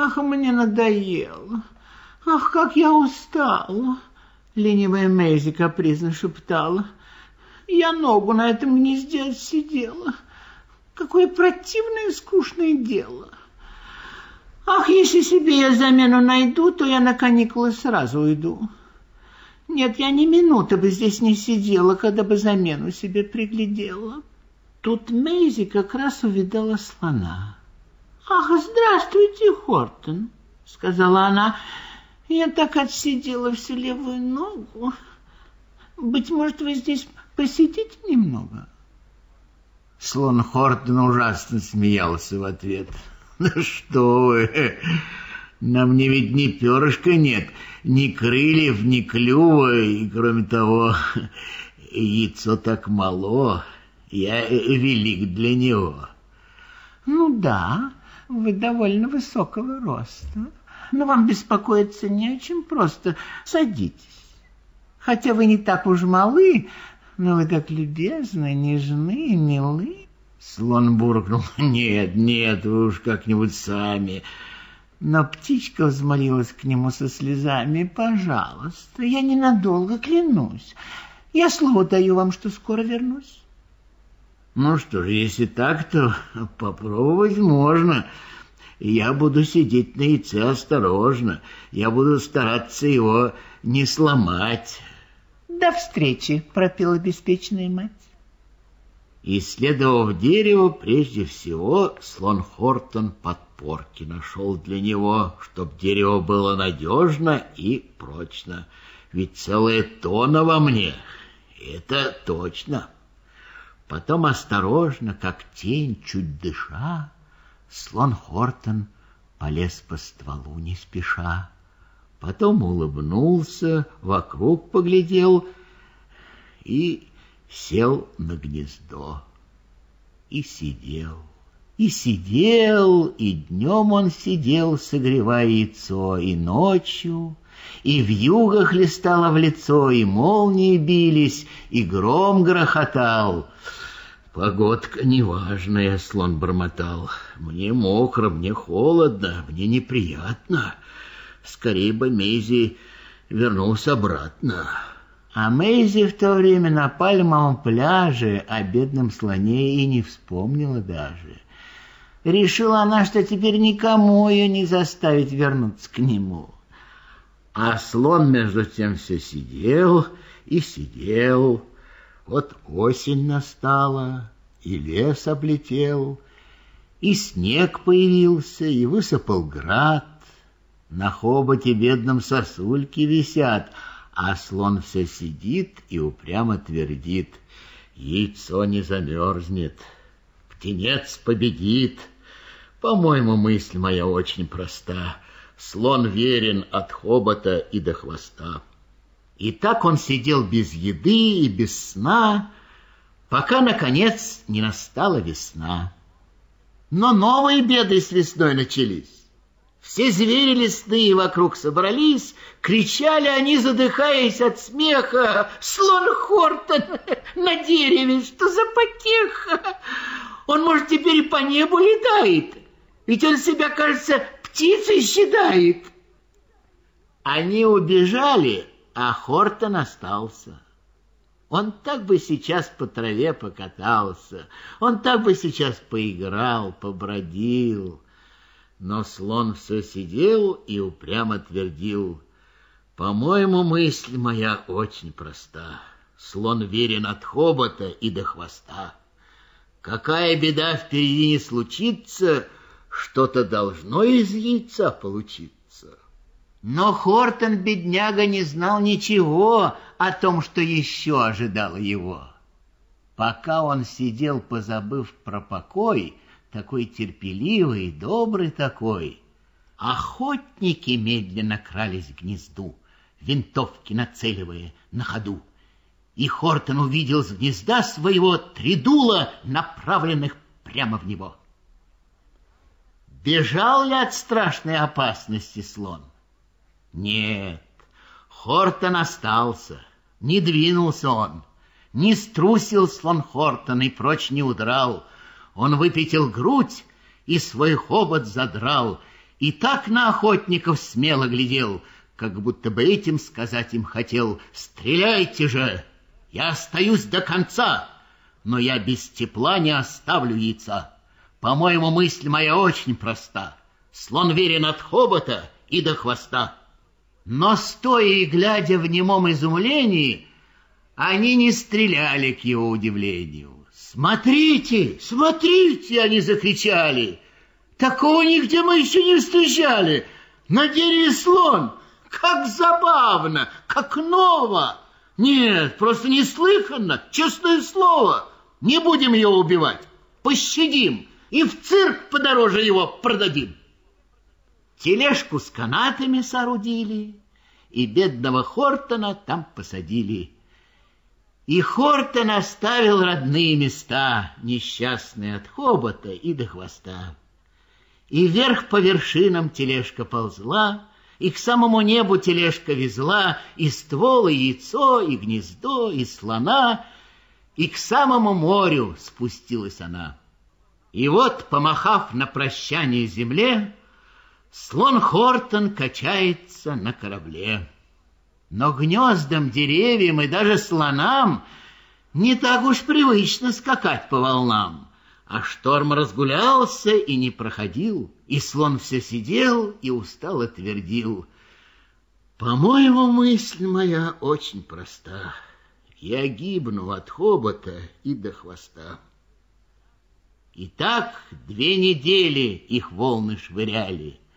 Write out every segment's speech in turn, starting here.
Ах, мне надоело. Ах, как я устала. Ленивая Мэйзи капризно шептала. Я ногу на этом гнезде сидела. Какое противное и скучное дело. Ах, если себе я замену найду, то я на каникулы сразу уйду. Нет, я ни минуты бы здесь не сидела, когда бы замену себе приглядела. Тут Мейзи как раз увидала слона. «Ах, здравствуйте, Хортон», — сказала она. «Я так отсидела всю левую ногу. Быть может, вы здесь посидите немного?» Слон Хортон ужасно смеялся в ответ. «Ну что вы, на мне ведь ни перышка нет, ни крыльев, ни клюва, и, кроме того, яйцо так мало, я велик для него». «Ну да, вы довольно высокого роста, но вам беспокоиться не о чем, просто садитесь. Хотя вы не так уж малы, но вы так любезны, нежны и милы». Слон буркнул. «Нет, нет, вы уж как-нибудь сами». Но птичка взмолилась к нему со слезами. «Пожалуйста, я ненадолго клянусь. Я слово даю вам, что скоро вернусь». «Ну что ж, если так, то попробовать можно. Я буду сидеть на яйце осторожно. Я буду стараться его не сломать». «До встречи», — пропела беспечная мать. Исследовав дерево, прежде всего слон Хортон подпорки нашел для него, чтоб дерево было надежно и прочно. Ведь целая тона во мне, это точно. Потом осторожно, как тень, чуть дыша, слон Хортон полез по стволу не спеша. Потом улыбнулся, вокруг поглядел и сел на гнездо и сидел. И сидел, и днем он сидел, согревая яйцо, и ночью, и в югах листало в лицо, и молнии бились, и гром грохотал. Погодка неважная, слон бормотал. Мне мокро, мне холодно, мне неприятно. Скорее бы Мейзи вернулся обратно. А Мэйзи в то время на пальмовом пляже о бедном слоне и не вспомнила даже. Решила она, что теперь никому ее не заставить вернуться к нему. А слон между тем все сидел и сидел. Вот осень настала, и лес облетел, и снег появился, и высыпал град. На хоботе бедном сосульки висят — а слон все сидит и упрямо твердит. Яйцо не замерзнет, птенец победит. По-моему, мысль моя очень проста. Слон верен от хобота и до хвоста. И так он сидел без еды и без сна, пока, наконец, не настала весна. Но новые беды с весной начались. Все звери лесные вокруг собрались, кричали они, задыхаясь от смеха. «Слон Хортон на дереве, что за потеха! Он, может, теперь и по небу летает, ведь он себя, кажется, птицей считает!» Они убежали, а Хортон остался. Он так бы сейчас по траве покатался, он так бы сейчас поиграл, побродил, но слон все сидел и упрямо твердил. По-моему, мысль моя очень проста. Слон верен от хобота и до хвоста. Какая беда впереди не случится, что-то должно из яйца получиться. Но Хортон, бедняга, не знал ничего о том, что еще ожидало его. Пока он сидел, позабыв про покой, такой терпеливый, добрый такой. Охотники медленно крались к гнезду, винтовки нацеливая на ходу. И Хортон увидел с гнезда своего три дула, направленных прямо в него. Бежал ли от страшной опасности слон? Нет, Хортон остался, не двинулся он, не струсил слон Хортон и прочь не удрал — он выпятил грудь и свой хобот задрал, и так на охотников смело глядел, как будто бы этим сказать им хотел «Стреляйте же! Я остаюсь до конца, но я без тепла не оставлю яйца. По-моему, мысль моя очень проста. Слон верен от хобота и до хвоста». Но, стоя и глядя в немом изумлении, они не стреляли к его удивлению. «Смотрите, смотрите!» — они закричали. «Такого нигде мы еще не встречали! На дереве слон! Как забавно, как ново! Нет, просто неслыханно, честное слово! Не будем его убивать, пощадим и в цирк подороже его продадим!» Тележку с канатами соорудили, и бедного Хортона там посадили. И Хортон оставил родные места, несчастные от хобота и до хвоста. И вверх по вершинам тележка ползла, и к самому небу тележка везла и ствол, и яйцо, и гнездо, и слона, и к самому морю спустилась она. И вот, помахав на прощание земле, Слон Хортон качается на корабле. Но гнездам, деревьям и даже слонам не так уж привычно скакать по волнам. А шторм разгулялся и не проходил, и слон все сидел и устало твердил. По-моему, мысль моя очень проста. Я гибну от хобота и до хвоста. И так две недели их волны швыряли —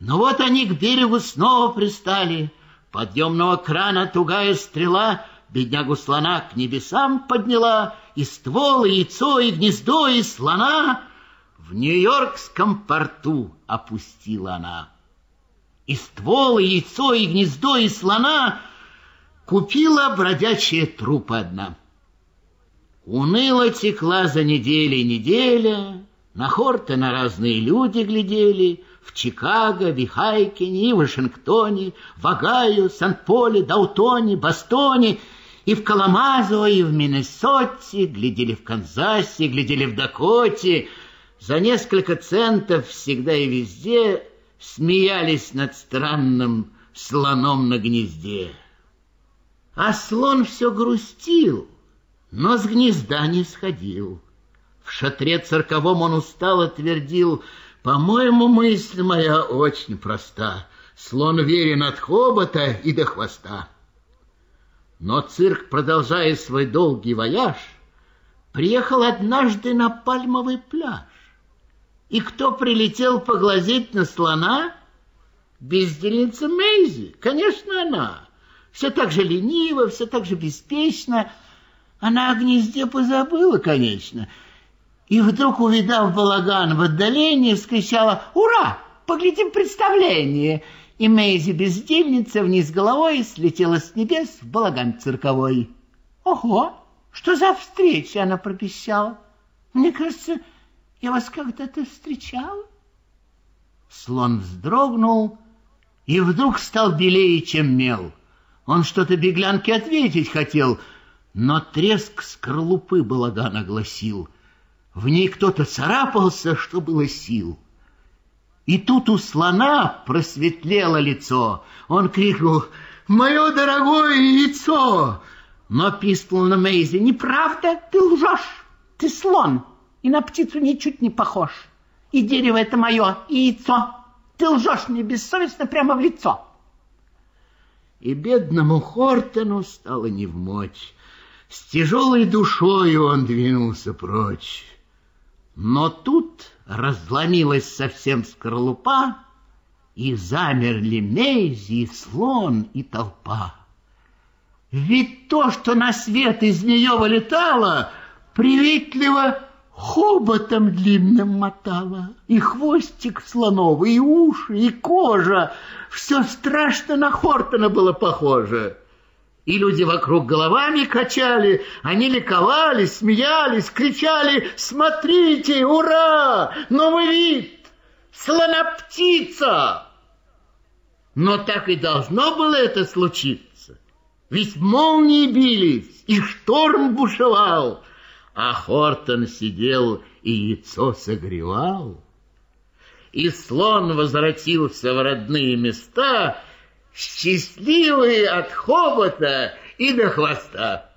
но вот они к берегу снова пристали. Подъемного крана тугая стрела беднягу слона к небесам подняла, и ствол, и яйцо, и гнездо, и слона в Нью-Йоркском порту опустила она. И ствол, и яйцо, и гнездо, и слона купила бродячая трупа одна. Уныло текла за неделей неделя, на хорты на разные люди глядели — в Чикаго, Вихайкине и Вашингтоне, в Огайо, Сан-Поле, Даутоне, Бостоне, и в Каламазо, и в Миннесоте, глядели в Канзасе, глядели в Дакоте. За несколько центов всегда и везде смеялись над странным слоном на гнезде. А слон все грустил, но с гнезда не сходил. В шатре цирковом он устало твердил — по-моему, мысль моя очень проста. Слон верен от хобота и до хвоста. Но цирк, продолжая свой долгий вояж, приехал однажды на пальмовый пляж. И кто прилетел поглазеть на слона? Бездельница Мейзи, конечно, она. Все так же лениво, все так же беспечно. Она о гнезде позабыла, конечно, — и вдруг, увидав балаган в отдалении, вскричала «Ура! Поглядим представление!» И Мэйзи, бездельница, вниз головой слетела с небес в балаган цирковой. «Ого! Что за встреча?» — она пропищала. «Мне кажется, я вас когда-то встречала». Слон вздрогнул и вдруг стал белее, чем мел. Он что-то беглянке ответить хотел, но треск скорлупы балаган огласил — в ней кто-то царапался, что было сил. И тут у слона просветлело лицо. Он крикнул «Мое дорогое яйцо!» Но пискнул на Мейзи «Неправда, ты лжешь, ты слон, и на птицу ничуть не похож. И дерево это мое, и яйцо. Ты лжешь мне бессовестно прямо в лицо». И бедному Хортону стало невмочь. С тяжелой душой он двинулся прочь. Но тут разломилась совсем скорлупа, и замерли Мейзи, и слон, и толпа. Ведь то, что на свет из нее вылетало, приветливо хоботом длинным мотало, и хвостик слоновый, и уши, и кожа. Все страшно на Хортона было похоже и люди вокруг головами качали, они ликовали, смеялись, кричали «Смотрите, ура! Новый вид! Слона-птица!» Но так и должно было это случиться. Ведь молнии бились, и шторм бушевал, а Хортон сидел и яйцо согревал. и слон возвратился в родные места, счастливый от хобота и до хвоста.